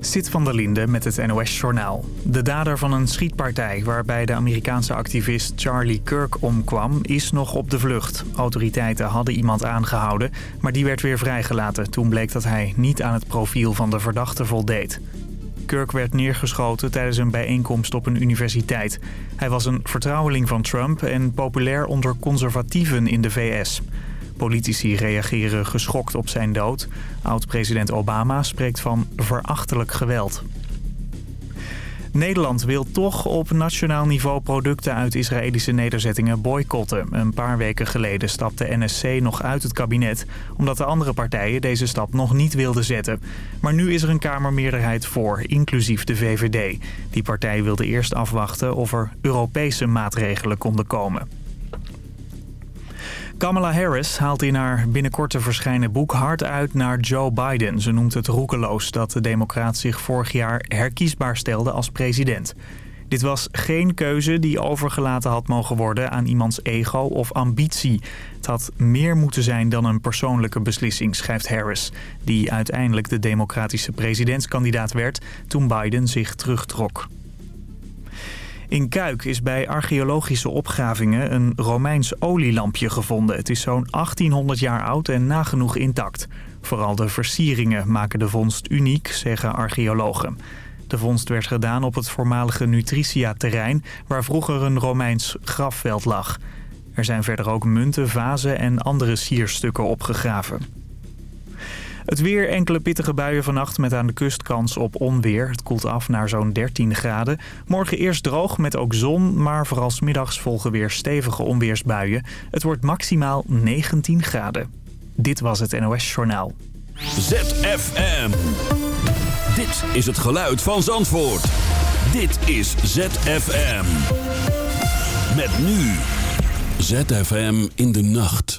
Sit van der Linde met het NOS-journaal. De dader van een schietpartij waarbij de Amerikaanse activist Charlie Kirk omkwam... is nog op de vlucht. Autoriteiten hadden iemand aangehouden, maar die werd weer vrijgelaten. Toen bleek dat hij niet aan het profiel van de verdachte voldeed. Kirk werd neergeschoten tijdens een bijeenkomst op een universiteit. Hij was een vertrouweling van Trump en populair onder conservatieven in de VS... Politici reageren geschokt op zijn dood. Oud-president Obama spreekt van verachtelijk geweld. Nederland wil toch op nationaal niveau producten uit Israëlische nederzettingen boycotten. Een paar weken geleden stapte NSC nog uit het kabinet... omdat de andere partijen deze stap nog niet wilden zetten. Maar nu is er een Kamermeerderheid voor, inclusief de VVD. Die partij wilde eerst afwachten of er Europese maatregelen konden komen. Kamala Harris haalt in haar binnenkort te verschijnen boek hard uit naar Joe Biden. Ze noemt het roekeloos dat de democraat zich vorig jaar herkiesbaar stelde als president. Dit was geen keuze die overgelaten had mogen worden aan iemands ego of ambitie. Het had meer moeten zijn dan een persoonlijke beslissing, schrijft Harris... die uiteindelijk de democratische presidentskandidaat werd toen Biden zich terugtrok. In Kuik is bij archeologische opgravingen een Romeins olielampje gevonden. Het is zo'n 1800 jaar oud en nagenoeg intact. Vooral de versieringen maken de vondst uniek, zeggen archeologen. De vondst werd gedaan op het voormalige Nutritia-terrein... waar vroeger een Romeins grafveld lag. Er zijn verder ook munten, vazen en andere sierstukken opgegraven. Het weer, enkele pittige buien vannacht met aan de kust kans op onweer. Het koelt af naar zo'n 13 graden. Morgen eerst droog met ook zon, maar vooral middags volgen weer stevige onweersbuien. Het wordt maximaal 19 graden. Dit was het NOS Journaal. ZFM. Dit is het geluid van Zandvoort. Dit is ZFM. Met nu. ZFM in de nacht.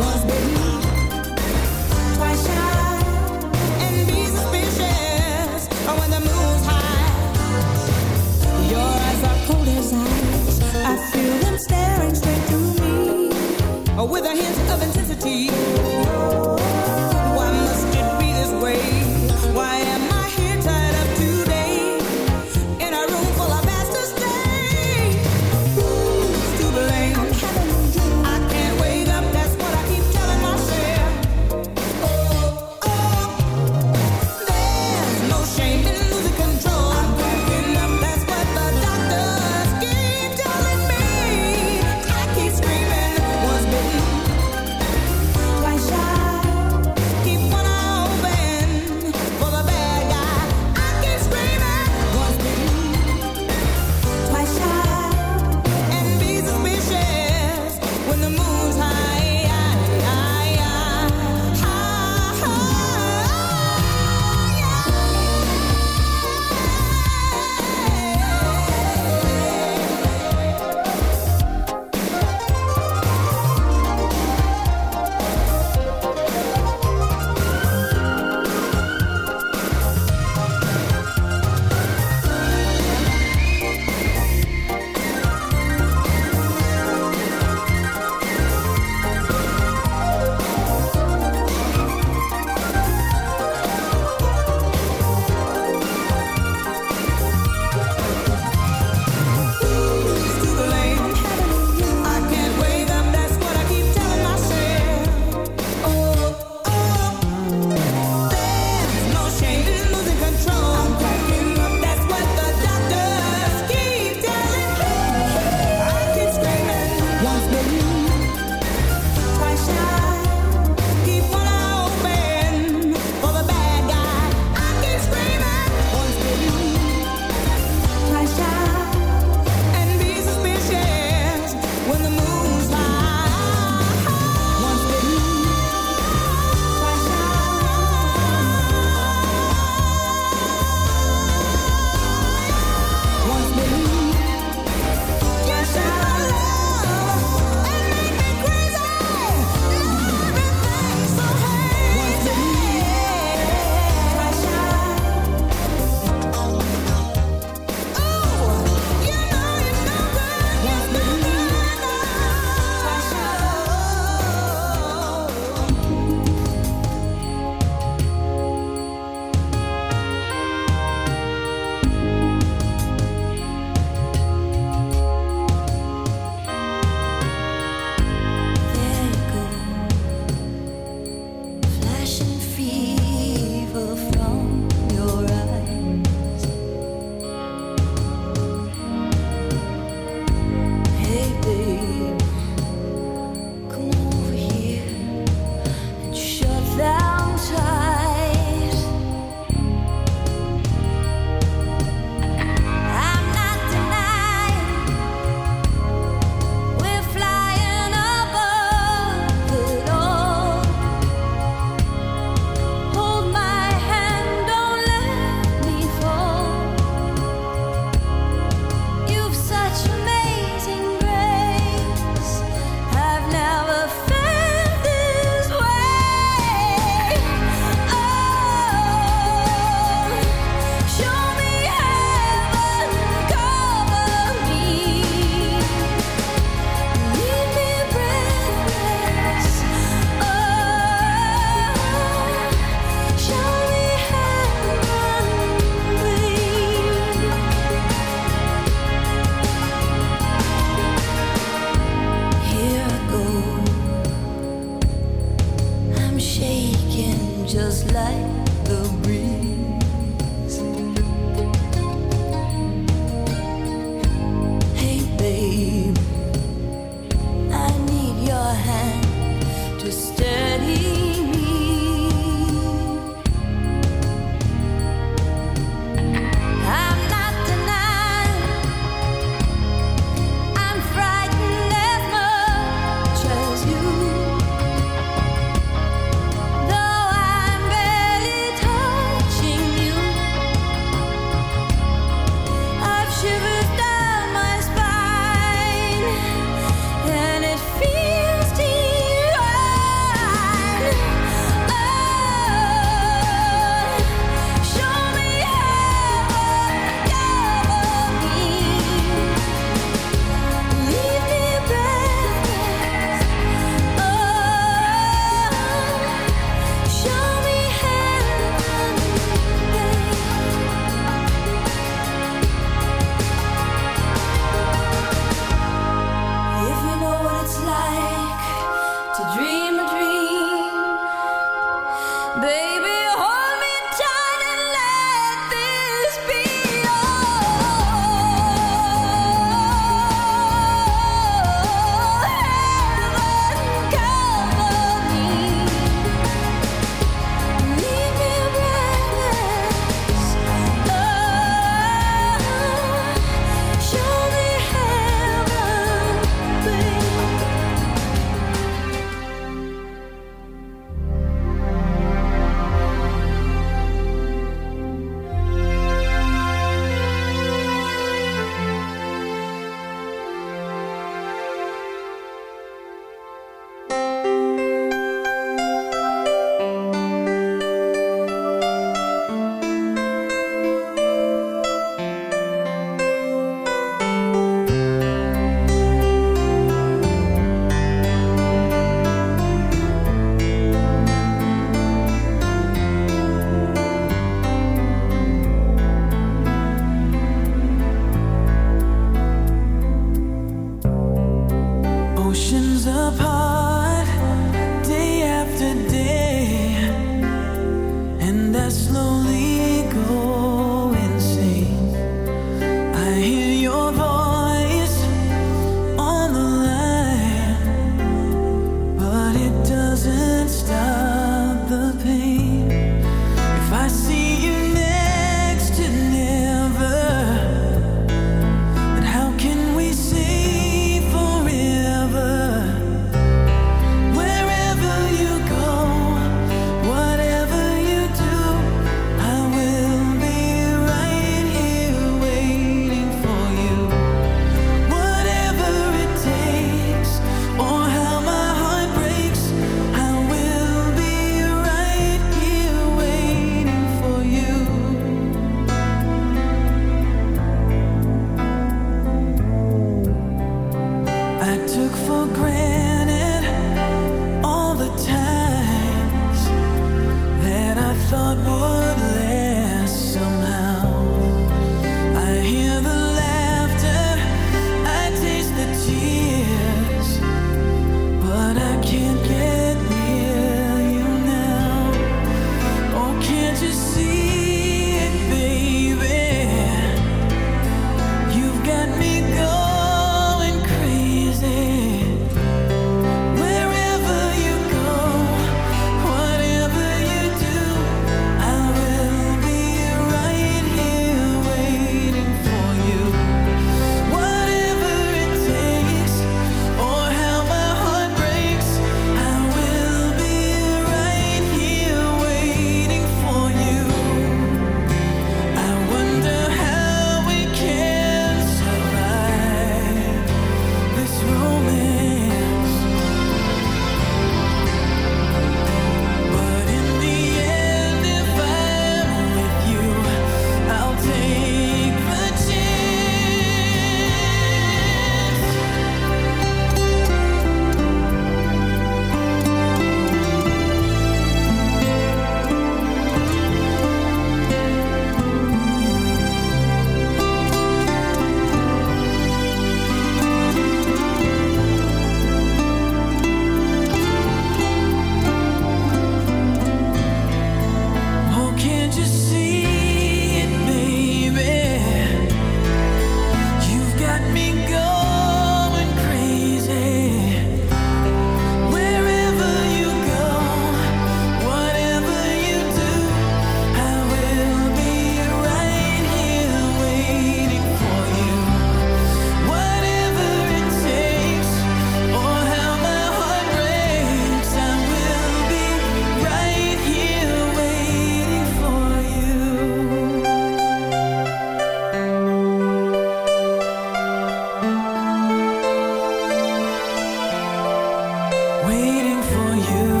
waiting for you.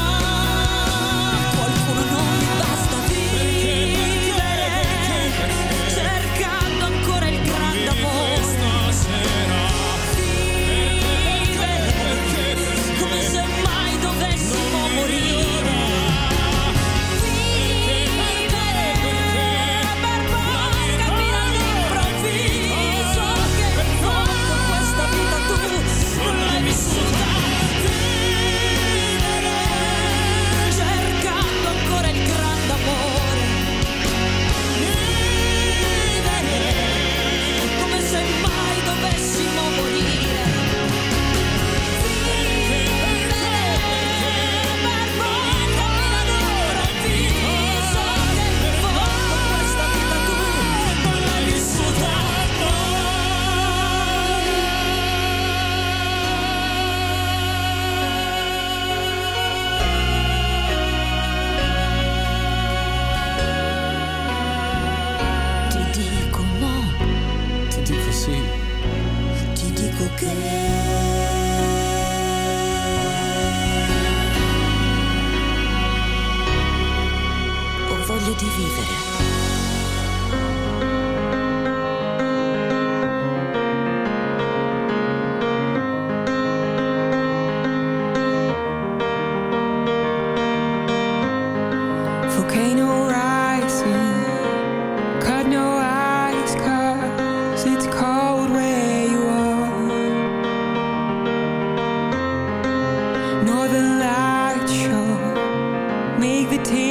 pity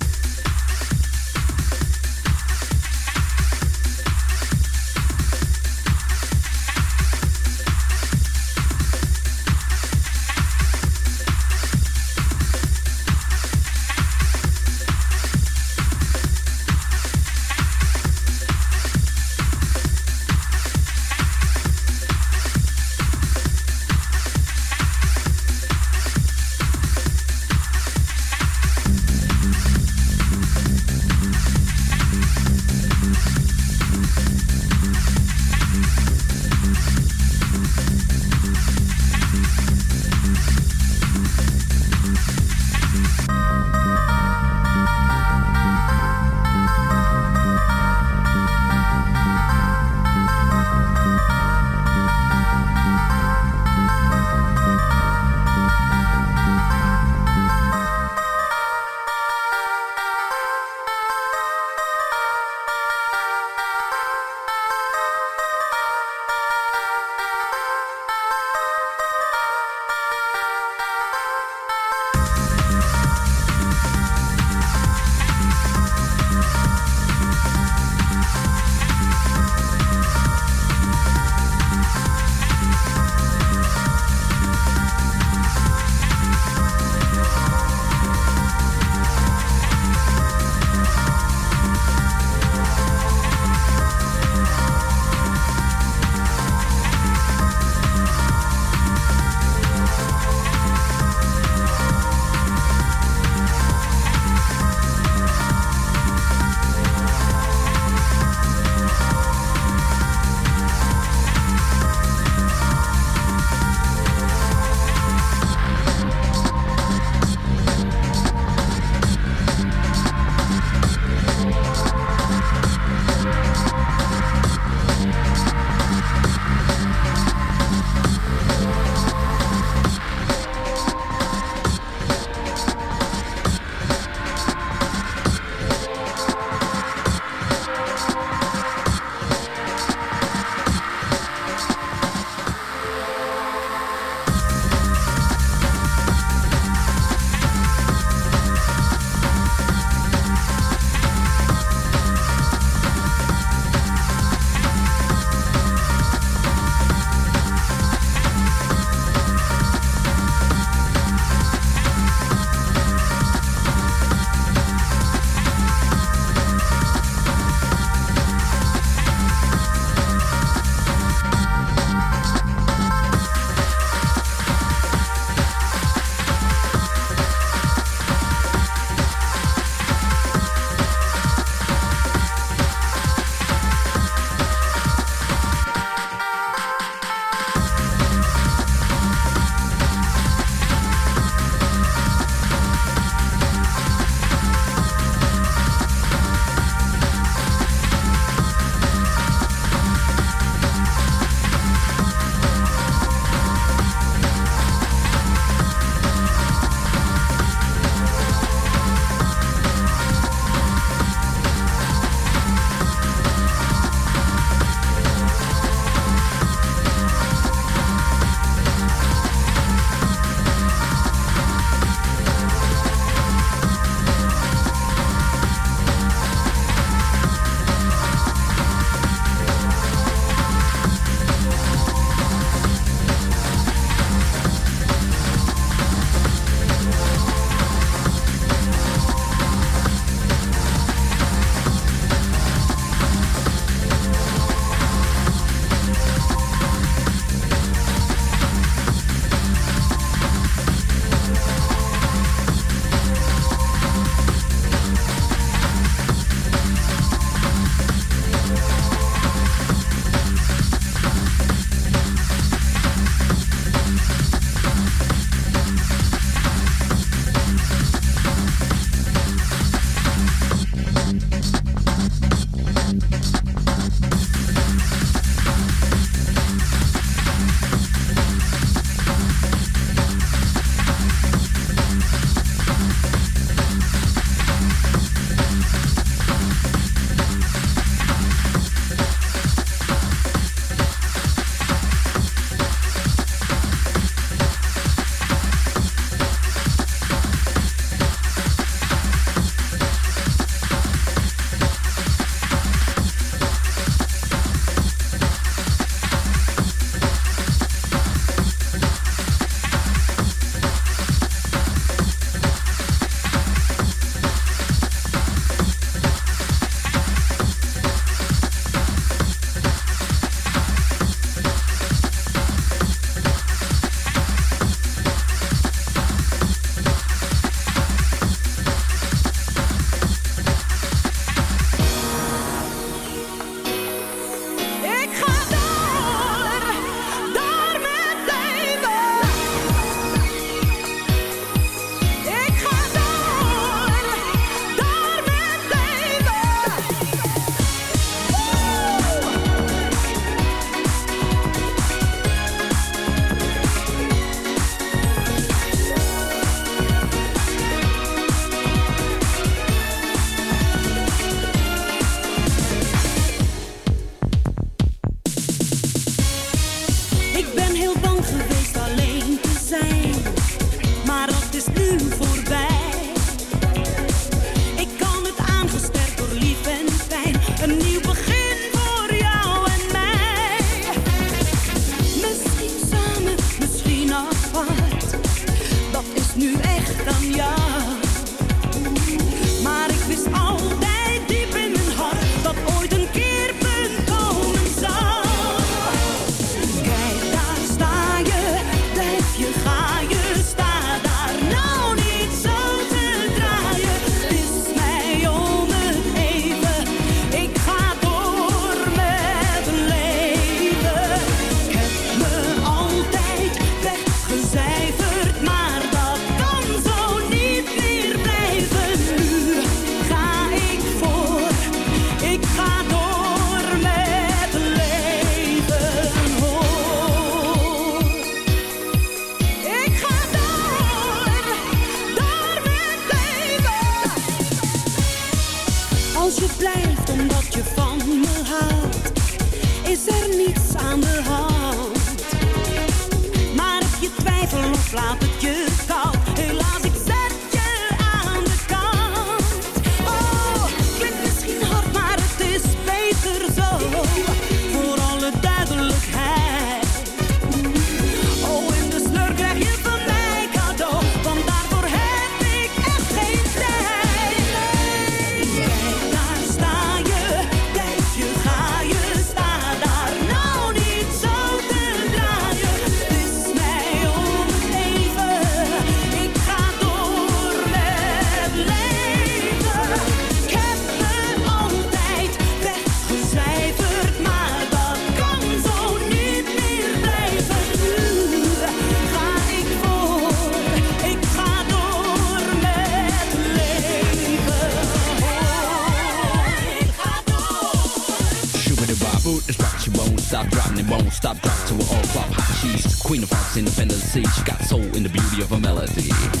slapen Queen of hearts, independent She got soul in the beauty of a melody.